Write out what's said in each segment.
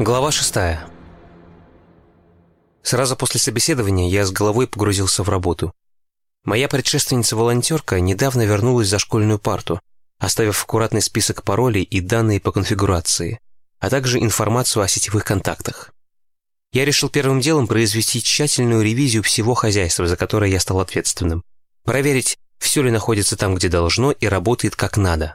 Глава шестая. Сразу после собеседования я с головой погрузился в работу. Моя предшественница-волонтерка недавно вернулась за школьную парту, оставив аккуратный список паролей и данные по конфигурации, а также информацию о сетевых контактах. Я решил первым делом произвести тщательную ревизию всего хозяйства, за которое я стал ответственным. Проверить, все ли находится там, где должно, и работает как надо.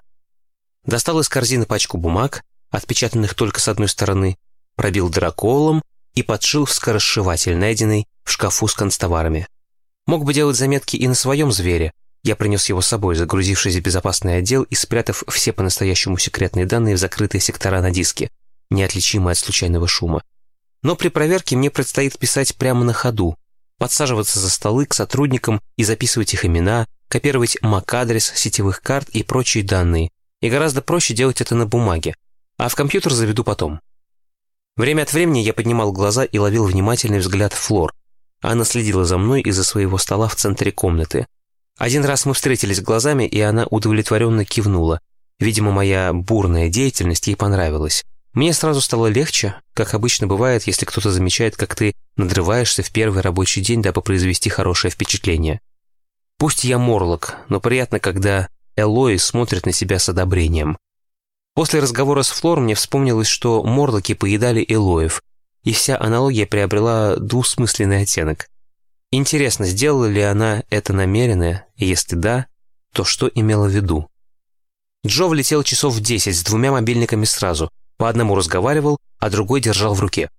Достал из корзины пачку бумаг, отпечатанных только с одной стороны, пробил драколом и подшил в скоросшиватель, найденный в шкафу с констоварами. Мог бы делать заметки и на своем звере. Я принес его с собой, загрузившись в безопасный отдел и спрятав все по-настоящему секретные данные в закрытые сектора на диске, неотличимые от случайного шума. Но при проверке мне предстоит писать прямо на ходу, подсаживаться за столы к сотрудникам и записывать их имена, копировать MAC-адрес сетевых карт и прочие данные. И гораздо проще делать это на бумаге, а в компьютер заведу потом. Время от времени я поднимал глаза и ловил внимательный взгляд Флор. Она следила за мной из-за своего стола в центре комнаты. Один раз мы встретились глазами, и она удовлетворенно кивнула. Видимо, моя бурная деятельность ей понравилась. Мне сразу стало легче, как обычно бывает, если кто-то замечает, как ты надрываешься в первый рабочий день, дабы произвести хорошее впечатление. Пусть я морлок, но приятно, когда Элои смотрит на себя с одобрением. После разговора с Флор мне вспомнилось, что морлоки поедали элоев, и вся аналогия приобрела двусмысленный оттенок. Интересно, сделала ли она это намеренно, и если да, то что имела в виду? Джо влетел часов в десять с двумя мобильниками сразу, по одному разговаривал, а другой держал в руке.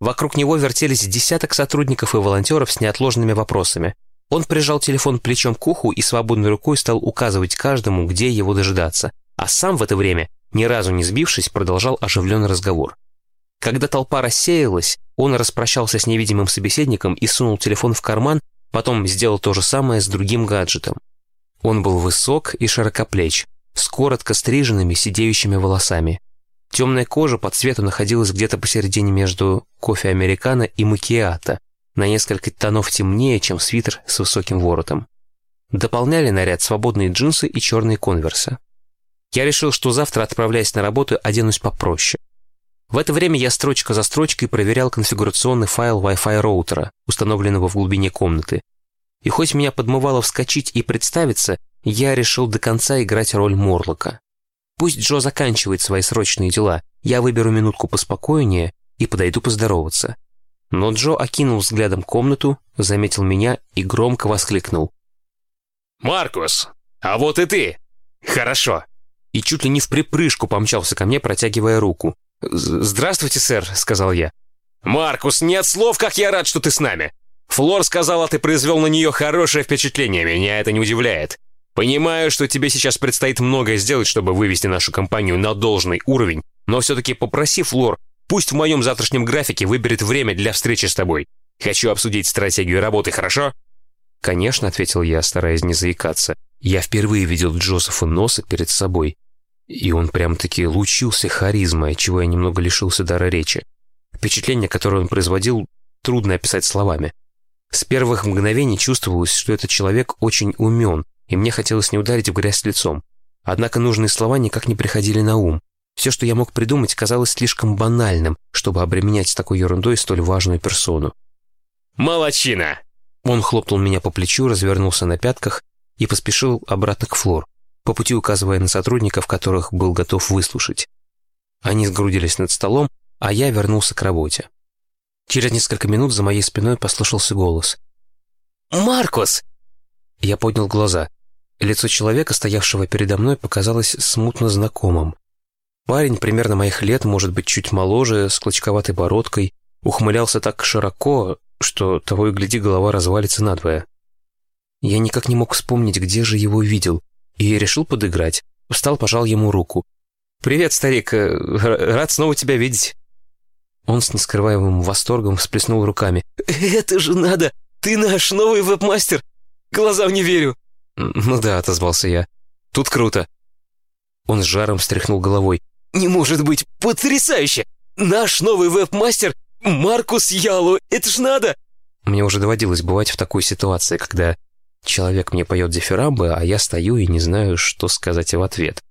Вокруг него вертелись десяток сотрудников и волонтеров с неотложными вопросами. Он прижал телефон плечом к уху и свободной рукой стал указывать каждому, где его дожидаться, а сам в это время ни разу не сбившись, продолжал оживленный разговор. Когда толпа рассеялась, он распрощался с невидимым собеседником и сунул телефон в карман, потом сделал то же самое с другим гаджетом. Он был высок и широкоплеч, с коротко стриженными сидеющими волосами. Темная кожа по цвету находилась где-то посередине между кофе американо и макиато, на несколько тонов темнее, чем свитер с высоким воротом. Дополняли наряд свободные джинсы и черные конверсы. Я решил, что завтра, отправляясь на работу, оденусь попроще. В это время я строчка за строчкой проверял конфигурационный файл Wi-Fi роутера, установленного в глубине комнаты. И хоть меня подмывало вскочить и представиться, я решил до конца играть роль Морлока. Пусть Джо заканчивает свои срочные дела, я выберу минутку поспокойнее и подойду поздороваться. Но Джо окинул взглядом комнату, заметил меня и громко воскликнул. «Маркус, а вот и ты! Хорошо!» И чуть ли не в припрыжку помчался ко мне, протягивая руку. «Здравствуйте, сэр», — сказал я. «Маркус, нет слов, как я рад, что ты с нами. Флор сказала, ты произвел на нее хорошее впечатление, меня это не удивляет. Понимаю, что тебе сейчас предстоит многое сделать, чтобы вывести нашу компанию на должный уровень, но все-таки попроси Флор, пусть в моем завтрашнем графике выберет время для встречи с тобой. Хочу обсудить стратегию работы, хорошо?» «Конечно», — ответил я, стараясь не заикаться. Я впервые видел Джозефа Носа перед собой. И он прям-таки лучился харизмой, чего я немного лишился дара речи. Впечатление, которое он производил, трудно описать словами. С первых мгновений чувствовалось, что этот человек очень умен, и мне хотелось не ударить в грязь лицом. Однако нужные слова никак не приходили на ум. Все, что я мог придумать, казалось слишком банальным, чтобы обременять с такой ерундой столь важную персону. «Молодчина!» Он хлопнул меня по плечу, развернулся на пятках и поспешил обратно к Флор по пути указывая на сотрудников, которых был готов выслушать. Они сгрудились над столом, а я вернулся к работе. Через несколько минут за моей спиной послышался голос. «Маркус!» Я поднял глаза. Лицо человека, стоявшего передо мной, показалось смутно знакомым. Парень примерно моих лет, может быть, чуть моложе, с клочковатой бородкой, ухмылялся так широко, что того и гляди, голова развалится надвое. Я никак не мог вспомнить, где же его видел — и решил подыграть. Встал, пожал ему руку. «Привет, старик, э, рад снова тебя видеть». Он с нескрываемым восторгом всплеснул руками. «Это же надо! Ты наш новый вебмастер! Глазам не верю!» «Ну да», — отозвался я. «Тут круто». Он с жаром встряхнул головой. «Не может быть! Потрясающе! Наш новый вебмастер Маркус Ялу! Это ж надо!» Мне уже доводилось бывать в такой ситуации, когда Человек мне поет дифирамбы, а я стою и не знаю, что сказать в ответ.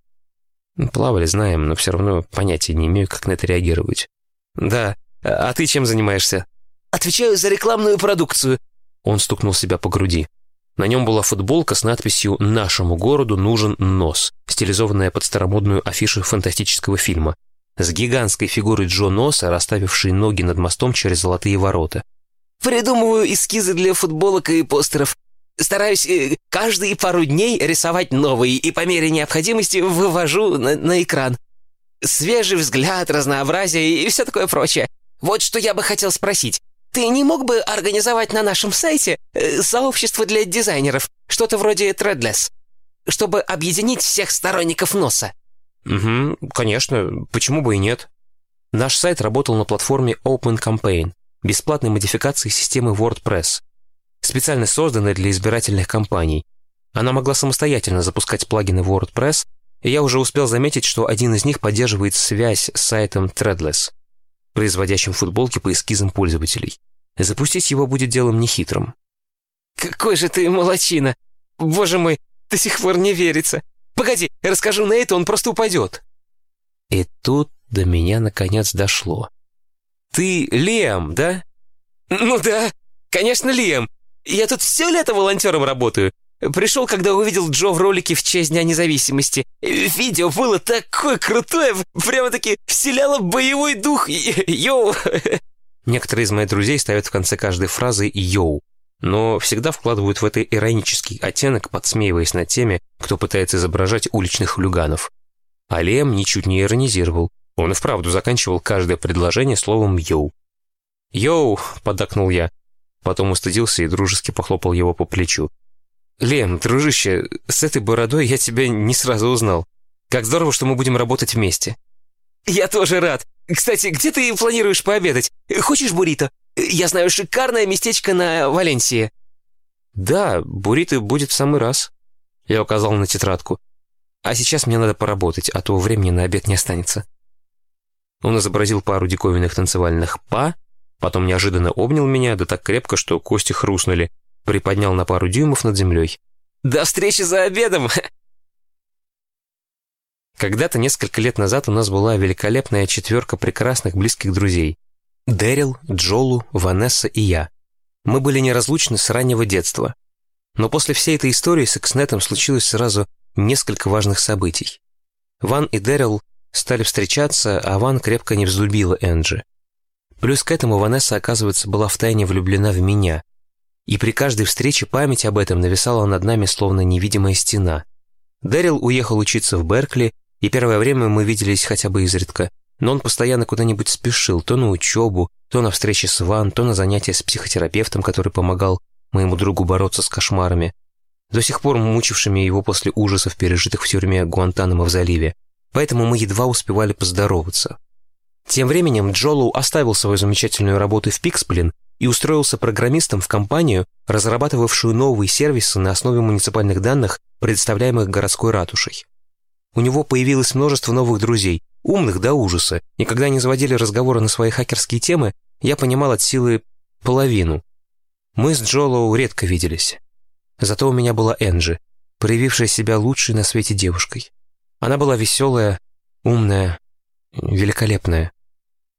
Плавали, знаем, но все равно понятия не имею, как на это реагировать. «Да. А ты чем занимаешься?» «Отвечаю за рекламную продукцию». Он стукнул себя по груди. На нем была футболка с надписью «Нашему городу нужен нос», стилизованная под старомодную афишу фантастического фильма, с гигантской фигурой Джо Носа, расставившей ноги над мостом через золотые ворота. «Придумываю эскизы для футболок и постеров. Стараюсь э, каждые пару дней рисовать новые и по мере необходимости вывожу на, на экран. Свежий взгляд, разнообразие и все такое прочее. Вот что я бы хотел спросить. Ты не мог бы организовать на нашем сайте э, сообщество для дизайнеров, что-то вроде Threadless, чтобы объединить всех сторонников носа?» «Угу, конечно. Почему бы и нет?» Наш сайт работал на платформе Open Campaign, бесплатной модификации системы WordPress, специально созданной для избирательных кампаний. Она могла самостоятельно запускать плагины WordPress, и я уже успел заметить, что один из них поддерживает связь с сайтом Threadless производящим футболки по эскизам пользователей. Запустить его будет делом нехитрым. «Какой же ты молочина! Боже мой, до сих пор не верится! Погоди, расскажу на это, он просто упадет!» И тут до меня наконец дошло. «Ты Лиам, да?» «Ну да, конечно, Лиам. Я тут все лето волонтером работаю. Пришел, когда увидел Джо в ролике в честь Дня независимости. Видео было такое крутое, прямо-таки вселяло боевой дух. Йоу! Некоторые из моих друзей ставят в конце каждой фразы «йоу», но всегда вкладывают в это иронический оттенок, подсмеиваясь над теми, кто пытается изображать уличных хулиганов. А Лем ничуть не иронизировал. Он и вправду заканчивал каждое предложение словом «йоу». «Йоу!» — поддакнул я. Потом устыдился и дружески похлопал его по плечу. «Лем, дружище, с этой бородой я тебя не сразу узнал. Как здорово, что мы будем работать вместе». «Я тоже рад. Кстати, где ты планируешь пообедать? Хочешь буррито? Я знаю шикарное местечко на Валенсии». «Да, буррито будет в самый раз», — я указал на тетрадку. «А сейчас мне надо поработать, а то времени на обед не останется». Он изобразил пару диковинных танцевальных «па», потом неожиданно обнял меня, да так крепко, что кости хрустнули, приподнял на пару дюймов над землей. «До встречи за обедом!» Когда-то несколько лет назад у нас была великолепная четверка прекрасных близких друзей. Дэрил, Джолу, Ванесса и я. Мы были неразлучны с раннего детства. Но после всей этой истории с Экснетом случилось сразу несколько важных событий. Ван и Дэрил стали встречаться, а Ван крепко не взлюбила Энджи. Плюс к этому Ванесса, оказывается, была втайне влюблена в меня, и при каждой встрече память об этом нависала над нами словно невидимая стена. Дэрил уехал учиться в Беркли, и первое время мы виделись хотя бы изредка, но он постоянно куда-нибудь спешил, то на учебу, то на встречи с Ван, то на занятия с психотерапевтом, который помогал моему другу бороться с кошмарами, до сих пор мучившими его после ужасов, пережитых в тюрьме Гуантанамо в заливе. Поэтому мы едва успевали поздороваться. Тем временем Джолоу оставил свою замечательную работу в Пиксплин и устроился программистом в компанию, разрабатывавшую новые сервисы на основе муниципальных данных, предоставляемых городской ратушей. У него появилось множество новых друзей, умных до ужаса, и когда они заводили разговоры на свои хакерские темы, я понимал от силы половину. Мы с Джолоу редко виделись. Зато у меня была Энджи, проявившая себя лучшей на свете девушкой. Она была веселая, умная, великолепная.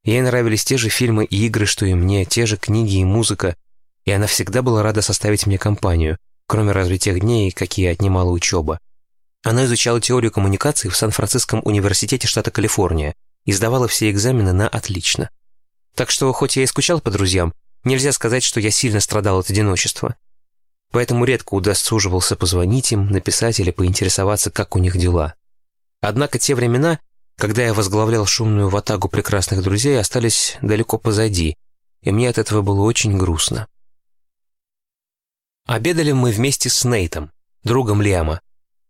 Ей нравились те же фильмы и игры, что и мне, те же книги и музыка, и она всегда была рада составить мне компанию, кроме разве тех дней, какие отнимала учеба. Она изучала теорию коммуникаций в Сан-Франциском университете штата Калифорния и сдавала все экзамены на отлично. Так что, хоть я и скучал по друзьям, нельзя сказать, что я сильно страдал от одиночества. Поэтому редко удосуживался позвонить им, написать или поинтересоваться, как у них дела. Однако те времена когда я возглавлял шумную ватагу прекрасных друзей, остались далеко позади, и мне от этого было очень грустно. Обедали мы вместе с Нейтом, другом Лиама.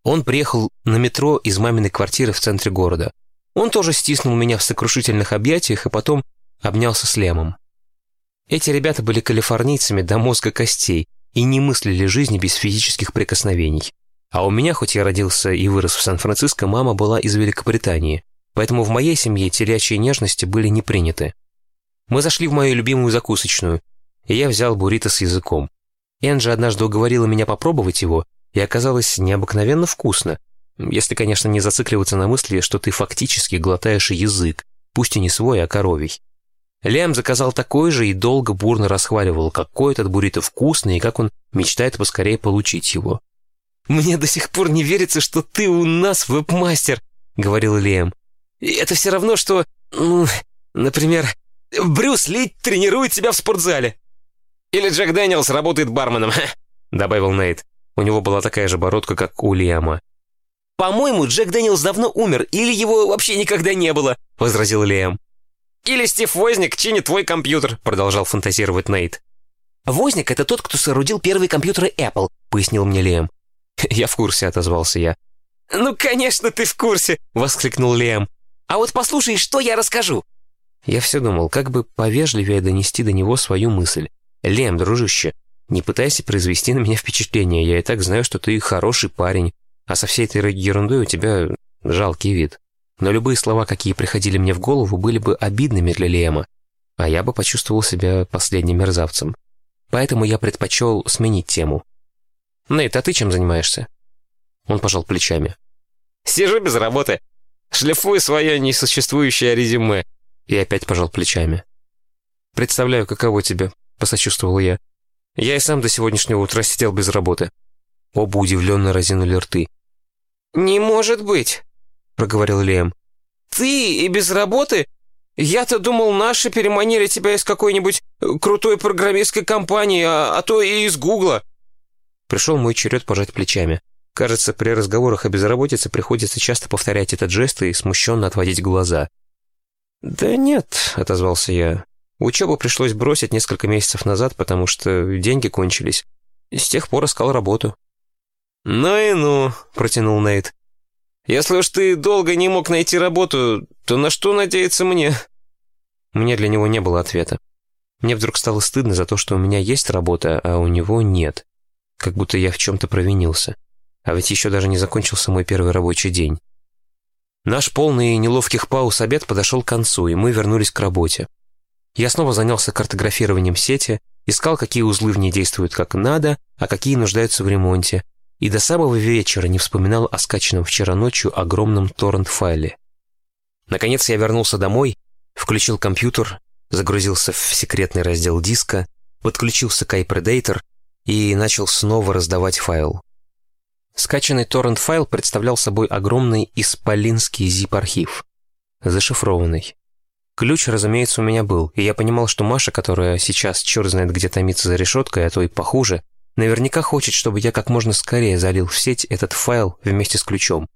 Он приехал на метро из маминой квартиры в центре города. Он тоже стиснул меня в сокрушительных объятиях и потом обнялся с Лемом. Эти ребята были калифорнийцами до мозга костей и не мыслили жизни без физических прикосновений. А у меня, хоть я родился и вырос в Сан-Франциско, мама была из Великобритании поэтому в моей семье телячьи нежности были не приняты. Мы зашли в мою любимую закусочную, и я взял буррито с языком. Энджи однажды уговорила меня попробовать его, и оказалось необыкновенно вкусно, если, конечно, не зацикливаться на мысли, что ты фактически глотаешь язык, пусть и не свой, а коровий. Лям заказал такой же и долго бурно расхваливал, какой этот буррито вкусный и как он мечтает поскорее получить его. «Мне до сих пор не верится, что ты у нас веб-мастер», — говорил Лем. «Это все равно, что, ну, например, Брюс Ли тренирует себя в спортзале». «Или Джек Дэниелс работает барменом», — добавил Нейт. У него была такая же бородка, как у Лиама. «По-моему, Джек Дэниелс давно умер, или его вообще никогда не было», — возразил Лиам. «Или Стив Возняк чинит твой компьютер», — продолжал фантазировать Нейт. «Возняк — это тот, кто соорудил первые компьютеры Apple», — пояснил мне Лиам. «Я в курсе», — отозвался я. «Ну, конечно, ты в курсе!» — воскликнул Лиам. «А вот послушай, что я расскажу!» Я все думал, как бы повежливее донести до него свою мысль. «Лем, дружище, не пытайся произвести на меня впечатление, я и так знаю, что ты хороший парень, а со всей этой ерундой у тебя жалкий вид. Но любые слова, какие приходили мне в голову, были бы обидными для Лема, а я бы почувствовал себя последним мерзавцем. Поэтому я предпочел сменить тему. «Нейт, а ты чем занимаешься?» Он пожал плечами. «Сижу без работы. Шлифую свое несуществующее резюме». И опять пожал плечами. «Представляю, каково тебе», — посочувствовал я. «Я и сам до сегодняшнего утра сидел без работы». Оба удивленно разинули рты. «Не может быть», — проговорил Лем. «Ты и без работы? Я-то думал, наши переманили тебя из какой-нибудь крутой программистской компании, а, а то и из Гугла». Пришел мой черед пожать плечами. Кажется, при разговорах о безработице приходится часто повторять этот жест и смущенно отводить глаза. «Да нет», — отозвался я. «Учебу пришлось бросить несколько месяцев назад, потому что деньги кончились. С тех пор искал работу». «Ну и ну», — протянул Нейт. «Если уж ты долго не мог найти работу, то на что надеяться мне?» Мне для него не было ответа. Мне вдруг стало стыдно за то, что у меня есть работа, а у него нет. Как будто я в чем-то провинился. А ведь еще даже не закончился мой первый рабочий день. Наш полный неловких пауз обед подошел к концу, и мы вернулись к работе. Я снова занялся картографированием сети, искал, какие узлы в ней действуют как надо, а какие нуждаются в ремонте, и до самого вечера не вспоминал о скачанном вчера ночью огромном торрент-файле. Наконец я вернулся домой, включил компьютер, загрузился в секретный раздел диска, подключился к iPredator и начал снова раздавать файл. Скачанный торрент-файл представлял собой огромный исполинский zip-архив, зашифрованный. Ключ, разумеется, у меня был, и я понимал, что Маша, которая сейчас черт знает где томится за решеткой, а то и похуже, наверняка хочет, чтобы я как можно скорее залил в сеть этот файл вместе с ключом.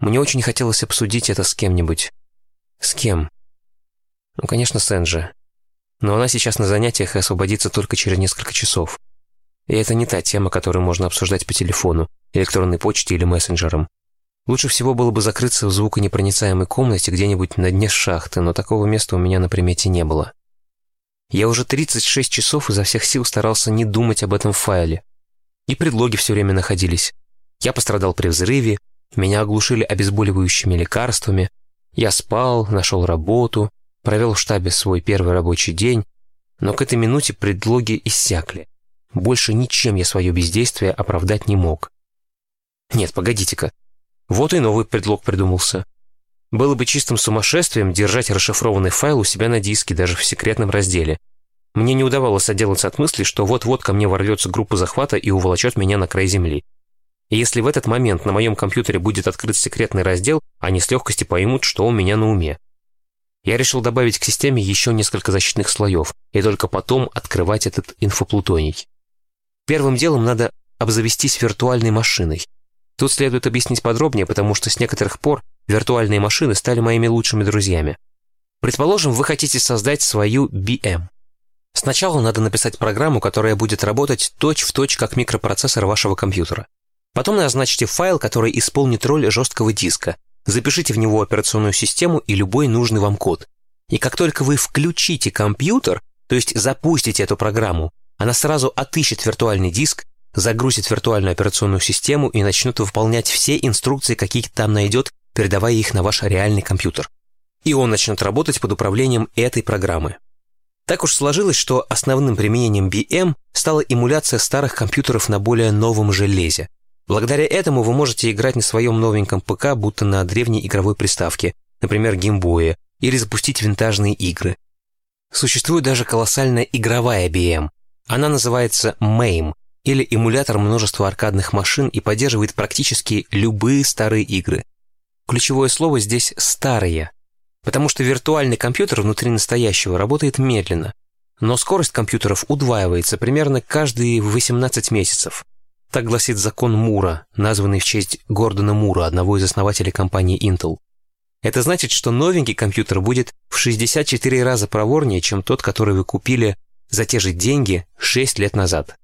Мне очень хотелось обсудить это с кем-нибудь. С кем? Ну, конечно, с Энджи. Но она сейчас на занятиях и освободится только через несколько часов. И это не та тема, которую можно обсуждать по телефону, электронной почте или мессенджером. Лучше всего было бы закрыться в звуконепроницаемой комнате где-нибудь на дне шахты, но такого места у меня на примете не было. Я уже 36 часов изо всех сил старался не думать об этом файле. И предлоги все время находились. Я пострадал при взрыве, меня оглушили обезболивающими лекарствами, я спал, нашел работу, провел в штабе свой первый рабочий день, но к этой минуте предлоги иссякли. Больше ничем я свое бездействие оправдать не мог. Нет, погодите-ка. Вот и новый предлог придумался. Было бы чистым сумасшествием держать расшифрованный файл у себя на диске, даже в секретном разделе. Мне не удавалось отделаться от мысли, что вот-вот ко мне ворвется группа захвата и уволочет меня на край земли. И если в этот момент на моем компьютере будет открыт секретный раздел, они с легкостью поймут, что у меня на уме. Я решил добавить к системе еще несколько защитных слоев и только потом открывать этот инфоплутоний. Первым делом надо обзавестись виртуальной машиной. Тут следует объяснить подробнее, потому что с некоторых пор виртуальные машины стали моими лучшими друзьями. Предположим, вы хотите создать свою BM. Сначала надо написать программу, которая будет работать точь-в-точь точь как микропроцессор вашего компьютера. Потом назначьте файл, который исполнит роль жесткого диска. Запишите в него операционную систему и любой нужный вам код. И как только вы включите компьютер, то есть запустите эту программу, она сразу отыщет виртуальный диск, загрузит виртуальную операционную систему и начнет выполнять все инструкции, какие там найдет, передавая их на ваш реальный компьютер. И он начнет работать под управлением этой программы. Так уж сложилось, что основным применением BM стала эмуляция старых компьютеров на более новом железе. Благодаря этому вы можете играть на своем новеньком ПК, будто на древней игровой приставке, например, геймбое, или запустить винтажные игры. Существует даже колоссальная игровая BM. Она называется MAME, или эмулятор множества аркадных машин и поддерживает практически любые старые игры. Ключевое слово здесь «старые», потому что виртуальный компьютер внутри настоящего работает медленно, но скорость компьютеров удваивается примерно каждые 18 месяцев. Так гласит закон Мура, названный в честь Гордона Мура, одного из основателей компании Intel. Это значит, что новенький компьютер будет в 64 раза проворнее, чем тот, который вы купили за те же деньги 6 лет назад.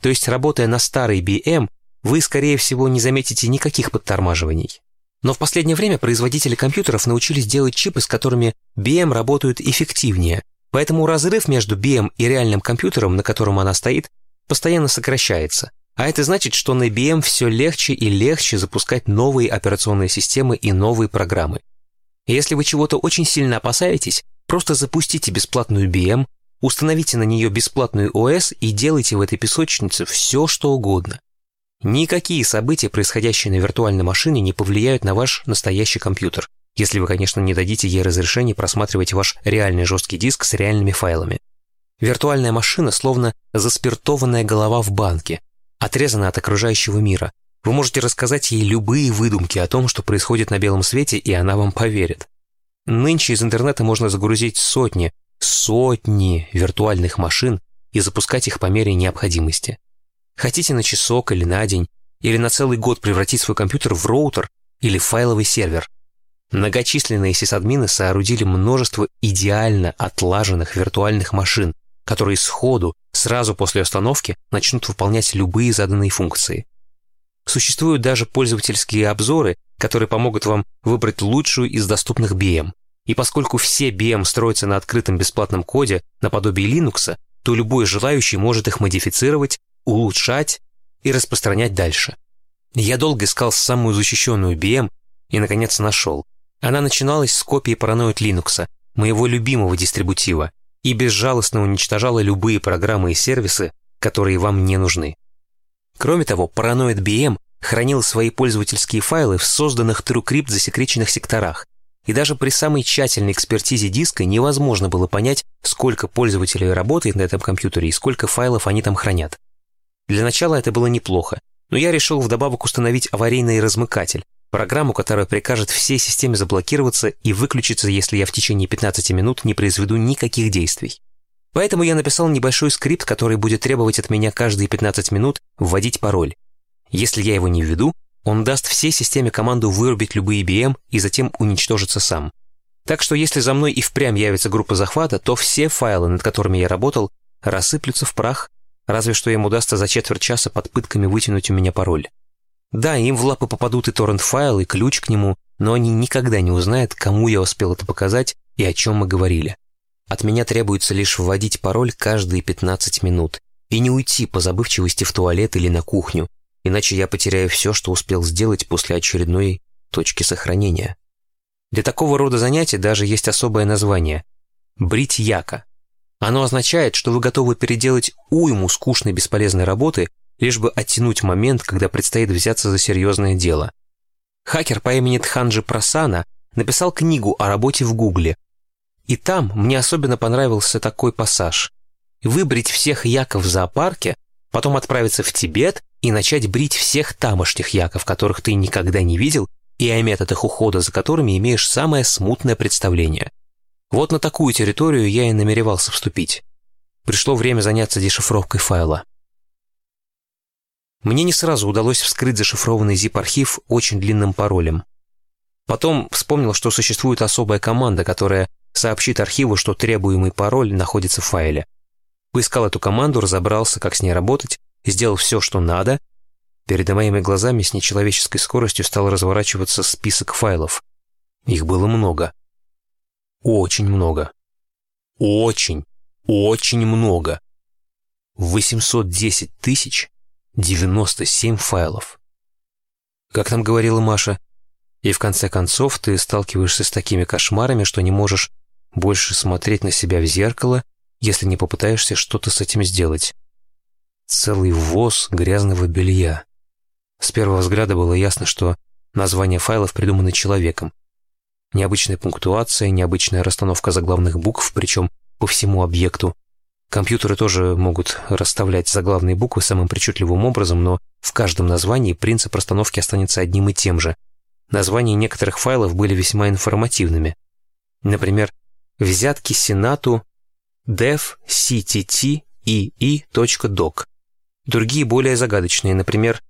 То есть, работая на старой BM, вы, скорее всего, не заметите никаких подтормаживаний. Но в последнее время производители компьютеров научились делать чипы, с которыми BM работают эффективнее, поэтому разрыв между BM и реальным компьютером, на котором она стоит, постоянно сокращается. А это значит, что на IBM все легче и легче запускать новые операционные системы и новые программы. если вы чего-то очень сильно опасаетесь, просто запустите бесплатную BM, установите на нее бесплатную ОС и делайте в этой песочнице все, что угодно. Никакие события, происходящие на виртуальной машине, не повлияют на ваш настоящий компьютер, если вы, конечно, не дадите ей разрешение просматривать ваш реальный жесткий диск с реальными файлами. Виртуальная машина словно заспиртованная голова в банке, отрезана от окружающего мира. Вы можете рассказать ей любые выдумки о том, что происходит на белом свете, и она вам поверит. Нынче из интернета можно загрузить сотни, сотни виртуальных машин и запускать их по мере необходимости. Хотите на часок или на день, или на целый год превратить свой компьютер в роутер или файловый сервер. Многочисленные сисадмины соорудили множество идеально отлаженных виртуальных машин, которые сходу, сразу после установки, начнут выполнять любые заданные функции. Существуют даже пользовательские обзоры, которые помогут вам выбрать лучшую из доступных BM. И поскольку все BM строятся на открытом бесплатном коде наподобие Linux, то любой желающий может их модифицировать, улучшать и распространять дальше. Я долго искал самую защищенную BM и, наконец, нашел. Она начиналась с копии Paranoid Linux, моего любимого дистрибутива, и безжалостно уничтожала любые программы и сервисы, которые вам не нужны. Кроме того, Paranoid BM хранил свои пользовательские файлы в созданных TrueCrypt засекреченных секторах, и даже при самой тщательной экспертизе диска невозможно было понять, сколько пользователей работает на этом компьютере и сколько файлов они там хранят. Для начала это было неплохо, но я решил вдобавок установить аварийный размыкатель, программу, которая прикажет всей системе заблокироваться и выключиться, если я в течение 15 минут не произведу никаких действий. Поэтому я написал небольшой скрипт, который будет требовать от меня каждые 15 минут вводить пароль. Если я его не введу, он даст всей системе команду вырубить любые BM и затем уничтожиться сам. Так что если за мной и впрямь явится группа захвата, то все файлы, над которыми я работал, рассыплются в прах, разве что им удастся за четверть часа под пытками вытянуть у меня пароль. Да, им в лапы попадут и торрент-файл, и ключ к нему, но они никогда не узнают, кому я успел это показать и о чем мы говорили. От меня требуется лишь вводить пароль каждые 15 минут и не уйти по забывчивости в туалет или на кухню, иначе я потеряю все, что успел сделать после очередной точки сохранения. Для такого рода занятий даже есть особое название – брить яка. Оно означает, что вы готовы переделать уйму скучной бесполезной работы, лишь бы оттянуть момент, когда предстоит взяться за серьезное дело. Хакер по имени Тханджи Прасана написал книгу о работе в Гугле. И там мне особенно понравился такой пассаж. Выбрить всех яков в зоопарке, потом отправиться в Тибет и начать брить всех тамошних яков, которых ты никогда не видел, и о методах ухода за которыми имеешь самое смутное представление. Вот на такую территорию я и намеревался вступить. Пришло время заняться дешифровкой файла. Мне не сразу удалось вскрыть зашифрованный zip-архив очень длинным паролем. Потом вспомнил, что существует особая команда, которая сообщит архиву, что требуемый пароль находится в файле. Поискал эту команду, разобрался, как с ней работать, сделал все, что надо. Перед моими глазами с нечеловеческой скоростью стал разворачиваться список файлов. Их было много. Очень много. Очень, очень много. 810 тысяч 97 файлов. Как нам говорила Маша, и в конце концов ты сталкиваешься с такими кошмарами, что не можешь больше смотреть на себя в зеркало, если не попытаешься что-то с этим сделать целый ввоз грязного белья. С первого взгляда было ясно, что названия файлов придуманы человеком. Необычная пунктуация, необычная расстановка заглавных букв, причем по всему объекту. Компьютеры тоже могут расставлять заглавные буквы самым причудливым образом, но в каждом названии принцип расстановки останется одним и тем же. Названия некоторых файлов были весьма информативными. Например, взятки Сенату dev ctt ii.doc. Другие более загадочные, например,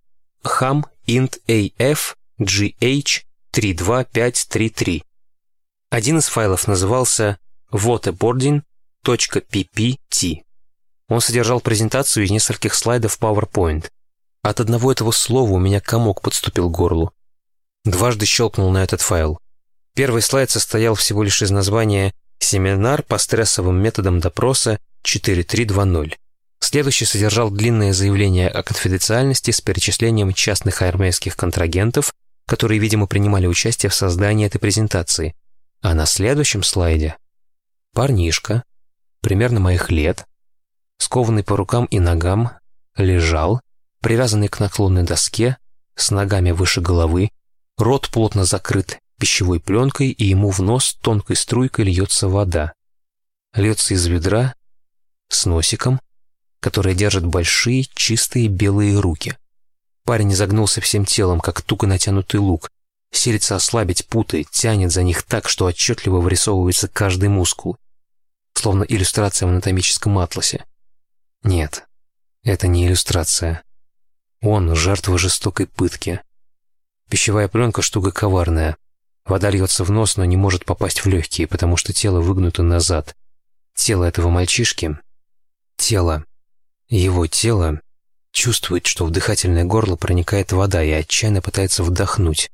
ham int af gh 32533. Один из файлов назывался waterboarding.ppt. Он содержал презентацию из нескольких слайдов PowerPoint. От одного этого слова у меня комок подступил к горлу. Дважды щелкнул на этот файл. Первый слайд состоял всего лишь из названия «Семинар по стрессовым методам допроса 4320». Следующий содержал длинное заявление о конфиденциальности с перечислением частных армейских контрагентов, которые, видимо, принимали участие в создании этой презентации. А на следующем слайде парнишка, примерно моих лет, скованный по рукам и ногам, лежал, привязанный к наклонной доске, с ногами выше головы, рот плотно закрыт пищевой пленкой, и ему в нос тонкой струйкой льется вода. Льется из ведра с носиком, которое держит большие чистые белые руки. Парень загнулся всем телом, как туго натянутый лук, силится ослабить путы, тянет за них так, что отчетливо вырисовывается каждый мускул, словно иллюстрация в анатомическом атласе. Нет, это не иллюстрация. Он — жертва жестокой пытки. Пищевая пленка — штука коварная. Вода льется в нос, но не может попасть в легкие, потому что тело выгнуто назад. Тело этого мальчишки — тело его тело чувствует, что в дыхательное горло проникает вода и отчаянно пытается вдохнуть.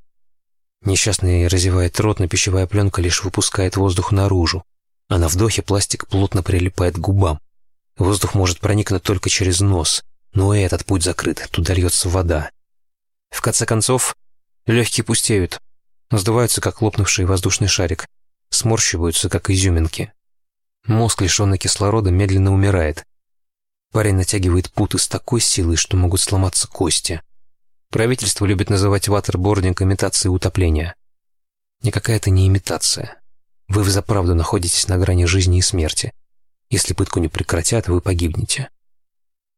Несчастный разевает рот, но пищевая пленка лишь выпускает воздух наружу, а на вдохе пластик плотно прилипает к губам. Воздух может проникнуть только через нос, но и этот путь закрыт, туда льется вода. В конце концов, легкие пустеют, сдуваются, как лопнувший воздушный шарик, сморщиваются, как изюминки. Мозг, лишенный кислорода, медленно умирает. Парень натягивает путы с такой силой, что могут сломаться кости. Правительство любит называть ватербординг имитацией утопления. Никакая это не имитация. Вы взаправду находитесь на грани жизни и смерти. Если пытку не прекратят, вы погибнете.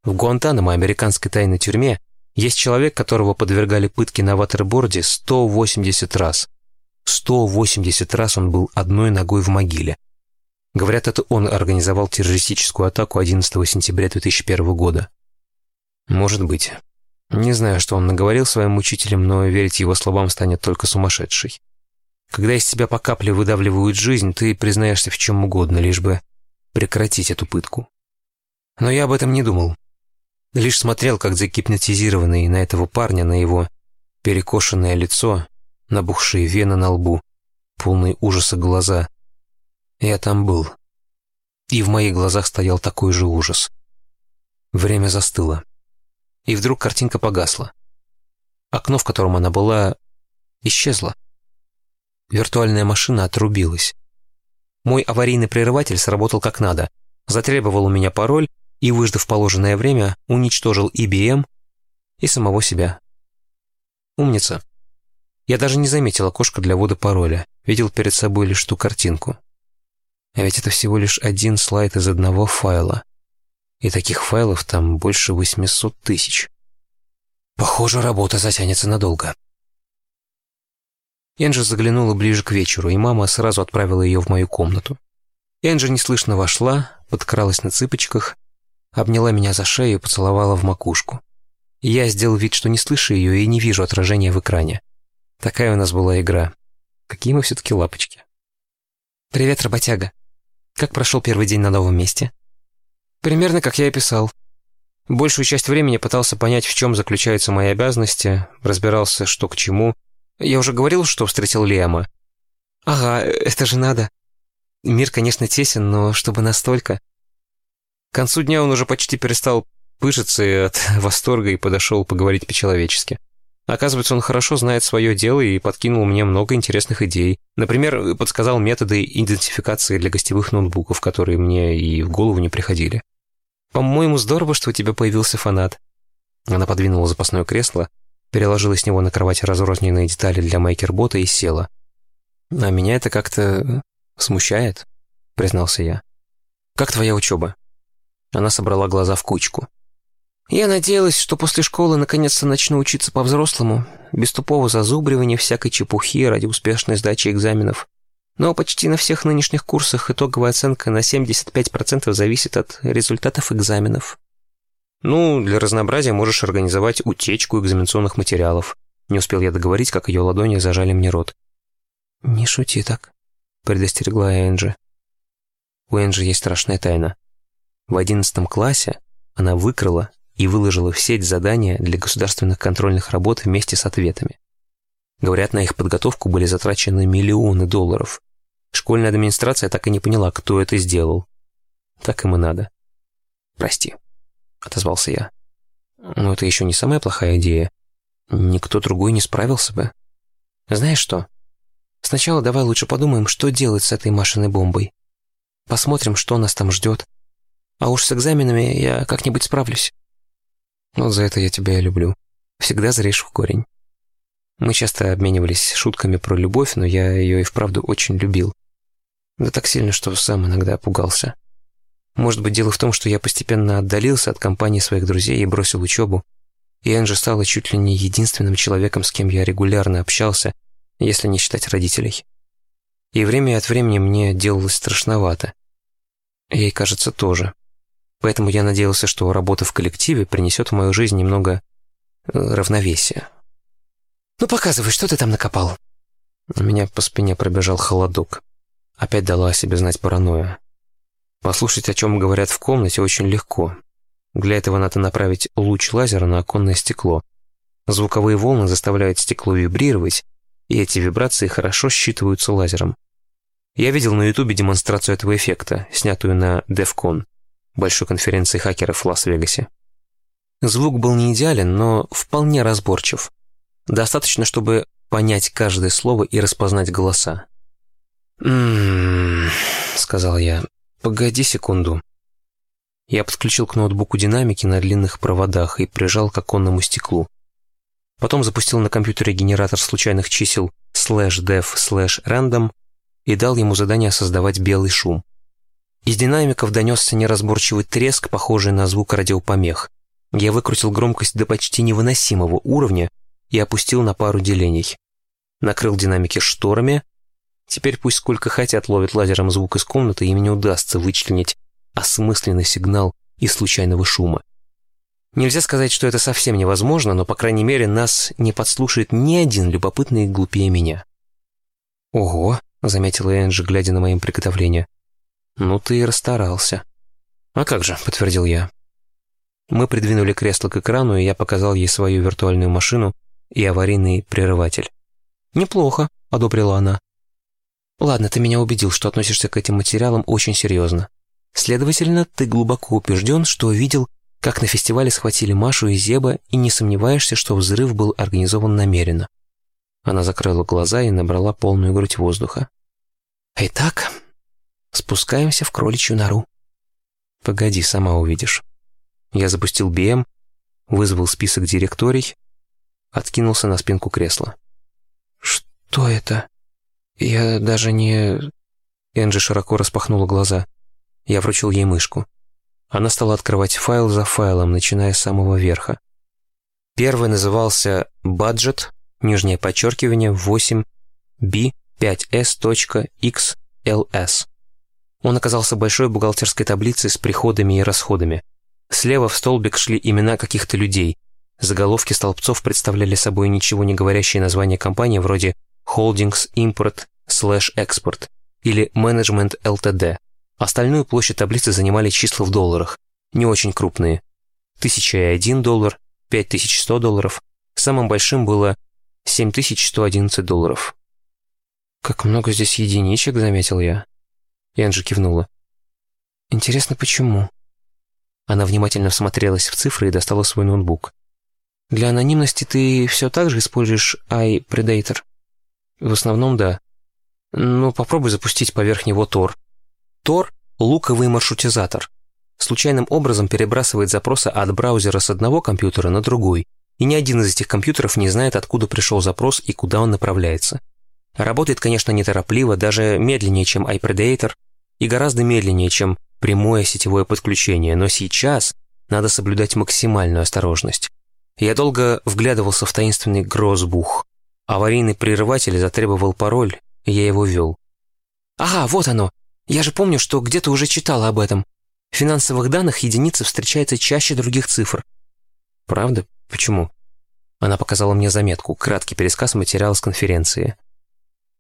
В Гуантанамо, американской тайной тюрьме, есть человек, которого подвергали пытке на ватерборде 180 раз. 180 раз он был одной ногой в могиле. Говорят, это он организовал террористическую атаку 11 сентября 2001 года. Может быть. Не знаю, что он наговорил своим учителям, но верить его словам станет только сумасшедший. Когда из тебя по капле выдавливают жизнь, ты признаешься в чем угодно, лишь бы прекратить эту пытку. Но я об этом не думал. Лишь смотрел, как загипнотизированный на этого парня, на его перекошенное лицо, набухшие вены на лбу, полные ужаса глаза, я там был. И в моих глазах стоял такой же ужас. Время застыло. И вдруг картинка погасла. Окно, в котором она была, исчезло. Виртуальная машина отрубилась. Мой аварийный прерыватель сработал как надо, затребовал у меня пароль и, выждав положенное время, уничтожил IBM и самого себя. Умница. Я даже не заметил окошко для ввода пароля, видел перед собой лишь ту картинку. А ведь это всего лишь один слайд из одного файла. И таких файлов там больше 800 тысяч. Похоже, работа затянется надолго. Энджи заглянула ближе к вечеру, и мама сразу отправила ее в мою комнату. Энджи неслышно вошла, подкралась на цыпочках, обняла меня за шею и поцеловала в макушку. Я сделал вид, что не слышу ее и не вижу отражения в экране. Такая у нас была игра. Какие мы все-таки лапочки. «Привет, работяга», как прошел первый день на новом месте? Примерно как я и писал. Большую часть времени пытался понять, в чем заключаются мои обязанности, разбирался, что к чему. Я уже говорил, что встретил Лиама. Ага, это же надо. Мир, конечно, тесен, но чтобы настолько. К концу дня он уже почти перестал пыжиться от восторга и подошел поговорить по-человечески. Оказывается, он хорошо знает свое дело и подкинул мне много интересных идей. Например, подсказал методы идентификации для гостевых ноутбуков, которые мне и в голову не приходили. «По-моему, здорово, что у тебя появился фанат». Она подвинула запасное кресло, переложила с него на кровать разрозненные детали для майкербота и села. «А меня это как-то смущает», — признался я. Как твоя учеба?» Она собрала глаза в кучку. «Я надеялась, что после школы наконец-то начну учиться по-взрослому, без тупого зазубривания всякой чепухи ради успешной сдачи экзаменов. Но почти на всех нынешних курсах итоговая оценка на 75% зависит от результатов экзаменов». «Ну, для разнообразия можешь организовать утечку экзаменационных материалов». Не успел я договорить, как ее ладони зажали мне рот. «Не шути так», — предостерегла Энджи. У Энджи есть страшная тайна. В одиннадцатом классе она выкрала и выложила в сеть задания для государственных контрольных работ вместе с ответами. Говорят, на их подготовку были затрачены миллионы долларов. Школьная администрация так и не поняла, кто это сделал. Так им и надо. «Прости», — отозвался я. «Но это еще не самая плохая идея. Никто другой не справился бы. Знаешь что? Сначала давай лучше подумаем, что делать с этой Машиной бомбой. Посмотрим, что нас там ждет. А уж с экзаменами я как-нибудь справлюсь. Вот за это я тебя и люблю. Всегда зришь в корень. Мы часто обменивались шутками про любовь, но я ее и вправду очень любил. Да так сильно, что сам иногда пугался. Может быть, дело в том, что я постепенно отдалился от компании своих друзей и бросил учебу, и Энджи стала чуть ли не единственным человеком, с кем я регулярно общался, если не считать родителей. И время от времени мне делалось страшновато. Ей, кажется, тоже. Поэтому я надеялся, что работа в коллективе принесет в мою жизнь немного э, равновесия. «Ну, показывай, что ты там накопал?» У меня по спине пробежал холодок. Опять дала о себе знать паранойя. Послушать, о чем говорят в комнате, очень легко. Для этого надо направить луч лазера на оконное стекло. Звуковые волны заставляют стекло вибрировать, и эти вибрации хорошо считываются лазером. Я видел на ютубе демонстрацию этого эффекта, снятую на DEFCON, большой конференции хакеров в Лас-Вегасе. Звук был не идеален, но вполне разборчив. Достаточно, чтобы понять каждое слово и распознать голоса. «М-м-м», сказал я, — «погоди секунду». Я подключил к ноутбуку динамики на длинных проводах и прижал к оконному стеклу. Потом запустил на компьютере генератор случайных чисел slash dev slash random и дал ему задание создавать белый шум. Из динамиков донесся неразборчивый треск, похожий на звук радиопомех. Я выкрутил громкость до почти невыносимого уровня и опустил на пару делений. Накрыл динамики шторами. Теперь пусть сколько хотят ловят лазером звук из комнаты, им не удастся вычленить осмысленный сигнал из случайного шума. Нельзя сказать, что это совсем невозможно, но, по крайней мере, нас не подслушает ни один любопытный глупее меня. «Ого», — заметила Энджи, глядя на моим приготовления. «Ну ты и расстарался». «А как же», — подтвердил я. Мы придвинули кресло к экрану, и я показал ей свою виртуальную машину и аварийный прерыватель. «Неплохо», — одобрила она. «Ладно, ты меня убедил, что относишься к этим материалам очень серьезно. Следовательно, ты глубоко убежден, что видел, как на фестивале схватили Машу и Зеба, и не сомневаешься, что взрыв был организован намеренно. Она закрыла глаза и набрала полную грудь воздуха. «Итак, спускаемся в кроличью нору». «Погоди, сама увидишь». Я запустил БМ, вызвал список директорий, откинулся на спинку кресла. «Что это? Я даже не...» Энджи широко распахнула глаза. Я вручил ей мышку. Она стала открывать файл за файлом, начиная с самого верха. Первый назывался «Budget», нижнее подчеркивание, 8b5s.xls. Он оказался большой бухгалтерской таблицей с приходами и расходами. Слева в столбик шли имена каких-то людей. Заголовки столбцов представляли собой ничего не говорящие названия компании вроде «Holdings Import slash Export» или «Management Ltd». Остальную площадь таблицы занимали числа в долларах, не очень крупные. 1001 доллар, 5100 долларов. Самым большим было 7111 долларов. «Как много здесь единичек», — заметил я. Энджи кивнула. «Интересно, почему?» Она внимательно всмотрелась в цифры и достала свой ноутбук. «Для анонимности ты все так же используешь iPredator?» «В основном, да. Ну, попробуй запустить поверх него Tor. Tor — луковый маршрутизатор. Случайным образом перебрасывает запросы от браузера с одного компьютера на другой, и ни один из этих компьютеров не знает, откуда пришел запрос и куда он направляется. Работает, конечно, неторопливо, даже медленнее, чем iPredator, и гораздо медленнее, чем прямое сетевое подключение, но сейчас надо соблюдать максимальную осторожность. Я долго вглядывался в таинственный грозбух. Аварийный прерыватель затребовал пароль, и я его ввел. «Ага, вот оно! Я же помню, что где-то уже читала об этом. В финансовых данных единица встречается чаще других цифр». «Правда? Почему?» Она показала мне заметку, краткий пересказ материала с конференции.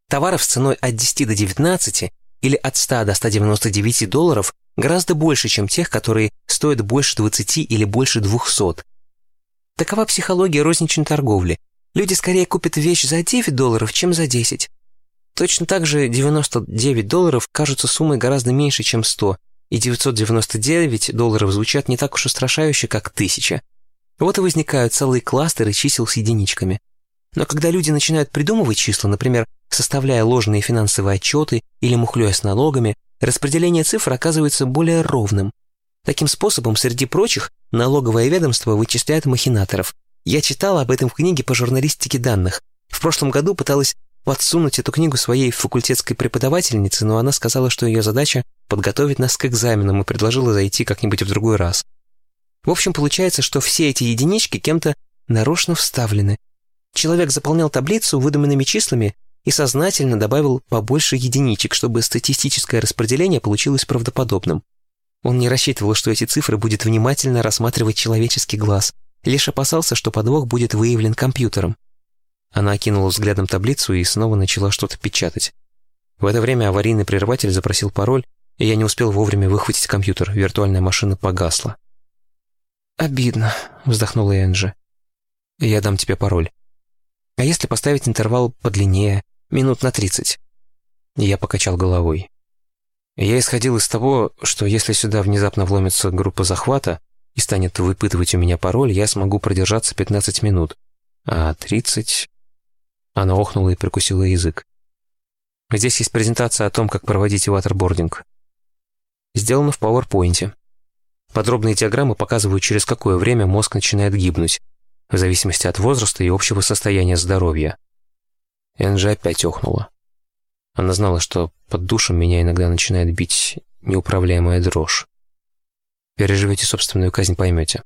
Товаров с ценой от 10 до 19 или от 100 до 199 долларов гораздо больше, чем тех, которые стоят больше 20 или больше 200. Такова психология розничной торговли. Люди скорее купят вещь за 9 долларов, чем за 10. Точно так же 99 долларов кажутся суммой гораздо меньше, чем 100, и 999 долларов звучат не так уж устрашающе, как 1000. Вот и возникают целые кластеры чисел с единичками. Но когда люди начинают придумывать числа, например, составляя ложные финансовые отчеты или мухлёя с налогами, распределение цифр оказывается более ровным. Таким способом, среди прочих, налоговое ведомство вычисляет махинаторов. Я читала об этом в книге по журналистике данных. В прошлом году пыталась подсунуть эту книгу своей факультетской преподавательнице, но она сказала, что ее задача — подготовить нас к экзаменам и предложила зайти как-нибудь в другой раз. В общем, получается, что все эти единички кем-то нарочно вставлены. Человек заполнял таблицу выдуманными числами и сознательно добавил побольше единичек, чтобы статистическое распределение получилось правдоподобным. Он не рассчитывал, что эти цифры будет внимательно рассматривать человеческий глаз, лишь опасался, что подвох будет выявлен компьютером. Она окинула взглядом таблицу и снова начала что-то печатать. В это время аварийный прерыватель запросил пароль, и я не успел вовремя выхватить компьютер, виртуальная машина погасла. «Обидно», — вздохнула Энджи. «Я дам тебе пароль. А если поставить интервал подлиннее, минут на тридцать?» Я покачал головой. Я исходил из того, что если сюда внезапно вломится группа захвата и станет выпытывать у меня пароль, я смогу продержаться 15 минут, а 30... Она охнула и прикусила язык. Здесь есть презентация о том, как проводить ватербординг. Сделано в PowerPoint. Подробные диаграммы показывают, через какое время мозг начинает гибнуть, в зависимости от возраста и общего состояния здоровья. Энджи опять охнула. Она знала, что под душем меня иногда начинает бить неуправляемая дрожь. Переживете собственную казнь, поймете.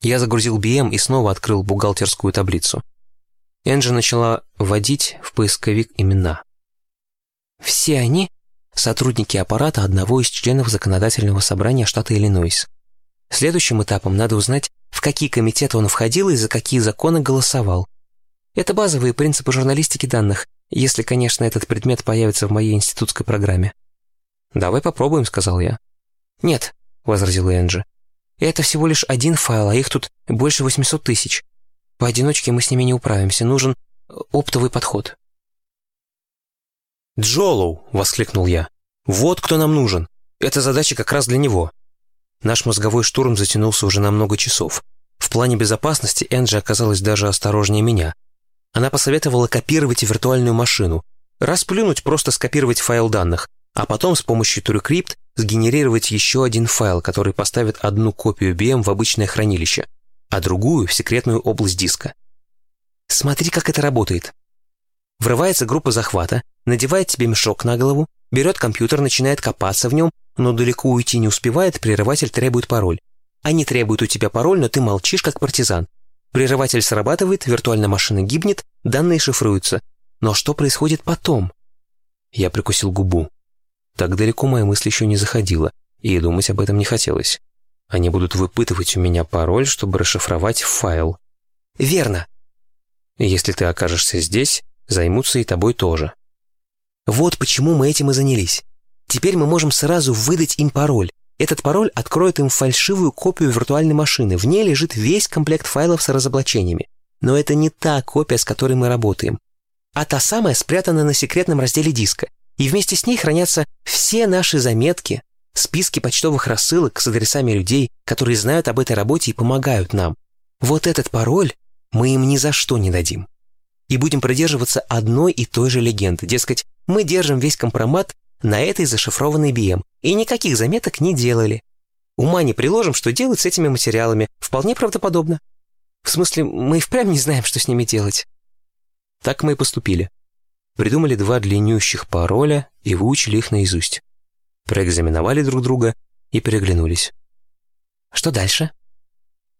Я загрузил BM и снова открыл бухгалтерскую таблицу. Энджи начала вводить в поисковик имена. Все они сотрудники аппарата одного из членов законодательного собрания штата Иллинойс. Следующим этапом надо узнать, в какие комитеты он входил и за какие законы голосовал. Это базовые принципы журналистики данных, если, конечно, этот предмет появится в моей институтской программе. «Давай попробуем», — сказал я. «Нет», — возразила Энджи. «Это всего лишь один файл, а их тут больше 800 тысяч. Поодиночке мы с ними не управимся, нужен оптовый подход». «Джолоу!» — воскликнул я. «Вот кто нам нужен. Эта задача как раз для него». Наш мозговой штурм затянулся уже на много часов. В плане безопасности Энджи оказалась даже осторожнее меня. Она посоветовала копировать виртуальную машину. Расплюнуть, просто скопировать файл данных, а потом с помощью TrueCrypt сгенерировать еще один файл, который поставит одну копию BM в обычное хранилище, а другую в секретную область диска. Смотри, как это работает. Врывается группа захвата, надевает тебе мешок на голову, берет компьютер, начинает копаться в нем, но далеко уйти не успевает, прерыватель требует пароль. Они требуют у тебя пароль, но ты молчишь, как партизан. Прерыватель срабатывает, виртуальная машина гибнет, данные шифруются. Но что происходит потом? Я прикусил губу. Так далеко моя мысль еще не заходила, и думать об этом не хотелось. Они будут выпытывать у меня пароль, чтобы расшифровать файл. Верно. Если ты окажешься здесь, займутся и тобой тоже. Вот почему мы этим и занялись. Теперь мы можем сразу выдать им пароль. Этот пароль откроет им фальшивую копию виртуальной машины. В ней лежит весь комплект файлов с разоблачениями. Но это не та копия, с которой мы работаем. А та самая спрятана на секретном разделе диска. И вместе с ней хранятся все наши заметки, списки почтовых рассылок с адресами людей, которые знают об этой работе и помогают нам. Вот этот пароль мы им ни за что не дадим и будем придерживаться одной и той же легенды. Дескать, мы держим весь компромат на этой зашифрованной BM и никаких заметок не делали. Ума не приложим, что делать с этими материалами. Вполне правдоподобно. В смысле, мы и впрямь не знаем, что с ними делать. Так мы и поступили. Придумали два длиннющих пароля и выучили их наизусть. проэкзаменовали друг друга и переглянулись. «Что дальше?»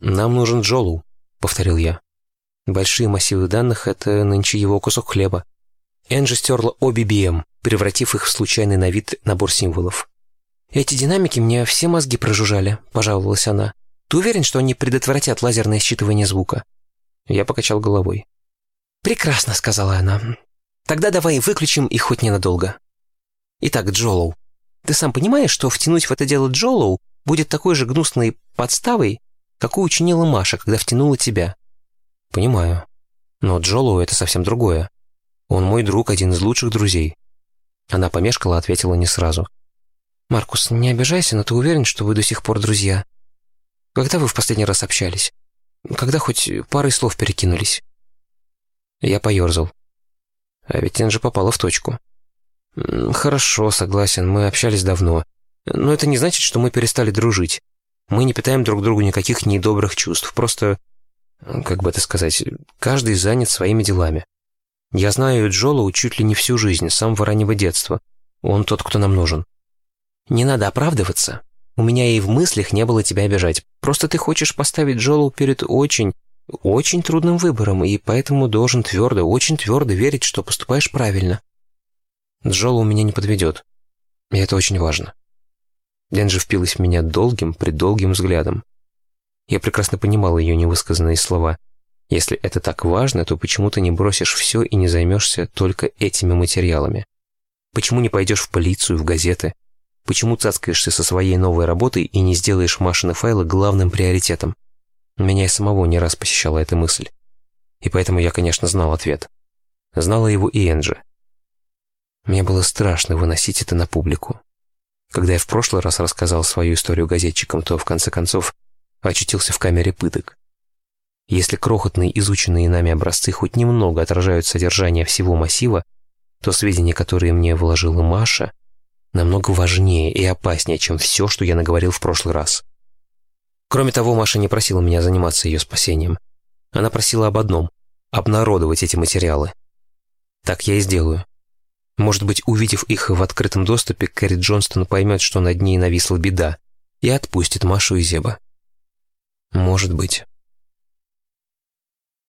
«Нам нужен Джолу», — повторил я. Большие массивы данных — это нынче его кусок хлеба. Энджи стерла обе BM, превратив их в случайный на вид набор символов. «Эти динамики мне все мозги прожужжали», — пожаловалась она. «Ты уверен, что они предотвратят лазерное считывание звука?» Я покачал головой. «Прекрасно», — сказала она. «Тогда давай выключим их хоть ненадолго». Итак, Джолоу. Ты сам понимаешь, что втянуть в это дело Джолоу будет такой же гнусной подставой, какую учинила Маша, когда втянула тебя? Понимаю. Но Джолоу — это совсем другое. Он мой друг, один из лучших друзей. Она помешкала, ответила не сразу. «Маркус, не обижайся, но ты уверен, что вы до сих пор друзья? Когда вы в последний раз общались? Когда хоть парой слов перекинулись?» Я поерзал. А ведь Энджи попала в точку. «Хорошо, согласен, мы общались давно. Но это не значит, что мы перестали дружить. Мы не питаем друг другу никаких недобрых чувств. Просто, как бы это сказать, каждый занят своими делами. Я знаю Джолоу чуть ли не всю жизнь, с самого раннего детства. Он тот, кто нам нужен. Не надо оправдываться. У меня и в мыслях не было тебя обижать. Просто ты хочешь поставить Джолоу перед очень, очень трудным выбором, и поэтому должен твердо, очень твердо верить, что поступаешь правильно. Джолоу меня не подведет. И это очень важно. Денджи впилась в меня долгим, предолгим взглядом. Я прекрасно понимал ее невысказанные слова. Если это так важно, то почему ты не бросишь все и не займешься только этими материалами? Почему не пойдешь в полицию, в газеты? Почему цацкаешься со своей новой работой и не сделаешь Машины файлы главным приоритетом? Меня и самого не раз посещала эта мысль. И поэтому я, конечно, знал ответ. Знала его и Энджи. Мне было страшно выносить это на публику. Когда я в прошлый раз рассказал свою историю газетчикам, то, в конце концов, очутился в камере пыток. Если крохотные изученные нами образцы хоть немного отражают содержание всего массива, то сведения, которые мне вложила Маша, намного важнее и опаснее, чем все, что я наговорил в прошлый раз. Кроме того, Маша не просила меня заниматься ее спасением. Она просила об одном — обнародовать эти материалы. Так я и сделаю. Может быть, увидев их в открытом доступе, Кэрри Джонстон поймет, что над ней нависла беда, и отпустит Машу и Зеба. Может быть.